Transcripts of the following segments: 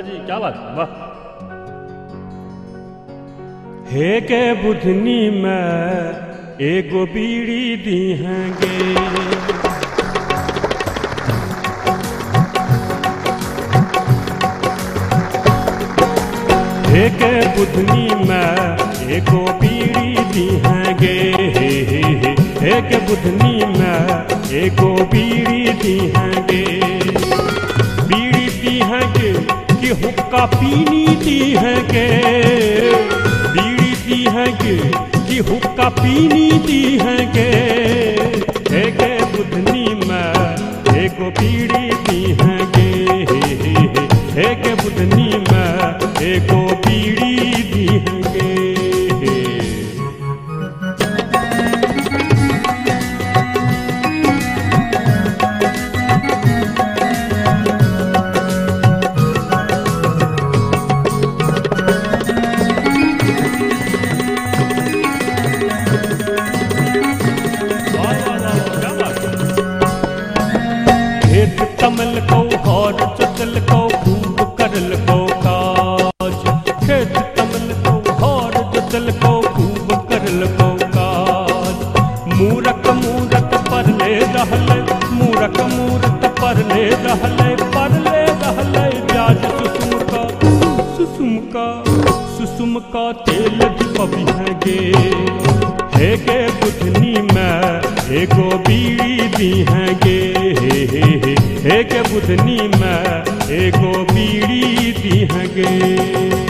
भोला जी, क्या बात वाह। हे के बुधनी में, एगो बीड़ी दी हे के बुधनी में, एगो बीड़ी दी हैंगे। गे हे हे हे के बुधनी में, एगो बीड़ी दी हैंगे। बीड़ी हुक्का पीनी दी है के, बीड़ी दी है कि हुक्का पीनी दी है हे के बुधनी कमल को हर चचल को खूब करल को काज। खेत कमल को हर चचल को खूब करल को काज। मूरख मूरत पर ले रहले, मूरख मूरत पर ले रहले पर ले रहले ब्याज सुसुम का सुसुम का सुसुम का तेल पबी हैगे हे गे। बुधनी में, एगो बीड़ी दी हैगे। हे हे हे हे के बुधनी में, एगो बीड़ी दी हैगे। ओ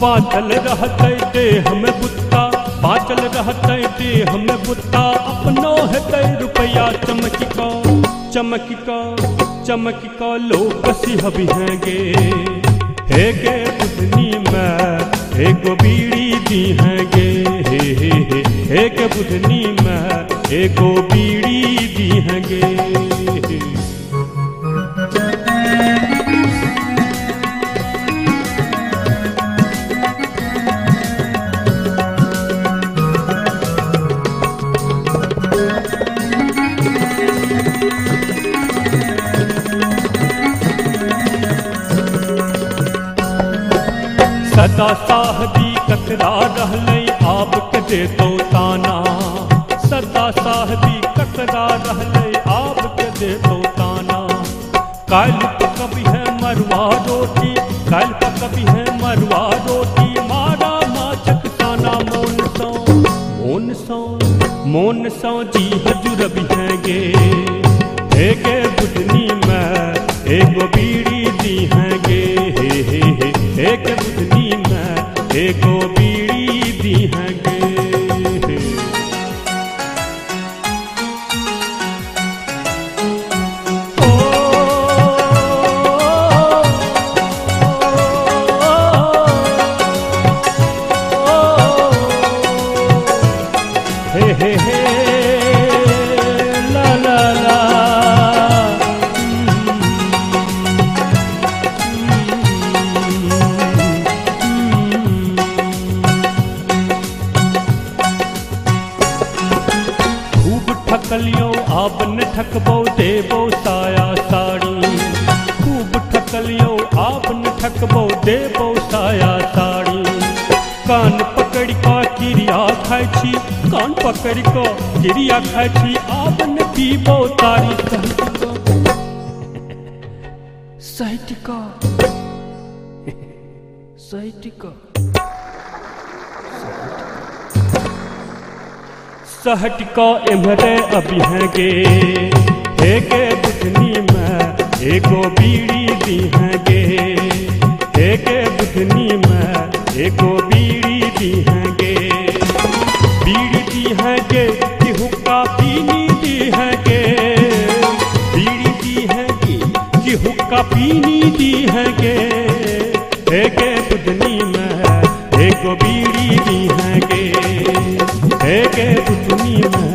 बाँचल रहतै देह में बुत्ता। बाँचल रहतै देह में बुत्ता। अपनो हेतै रुपया चमक का चमक का चमक का लोग सिहबी हैंगे। हे गे बुधनी में एगो बीड़ी दी हैंगे। हे हे हे हे के बुधनी में एगो बीड़ी दी हैंगे। सदा साहबी ककरा रहलै आप के दे तो ताना। सदा साहबी ककरा रहलै आप के दे तो ताना। काल कभी है मरवा रोटी काल कभी है मरवा रोटी। मारा माचक ताना मोन सौ मोन सौ मोन सौ जी हजूर भी हैगे। गे बुधनी में एगो बीड़ी में ठकलियो आब न ठकबो देबो साया साड़ी। खूब ठकलियो आब न ठकबो देबो साया साड़ी। कान पकड़ का क्रिया खाइ छी, कान पकड़ का क्रिया खाइ छी आब न पीबो तारी सहित का? सहट का इमरे अभी है गे एक बुधनी में एगो बीड़ी दी है गे एक बुधनी में एगो बीड़ी दी है गे बीड़ी दी है गे कि हुक्का पीनी दी है गे बीड़ी दी है कि हुक्का पीनी दी है गे में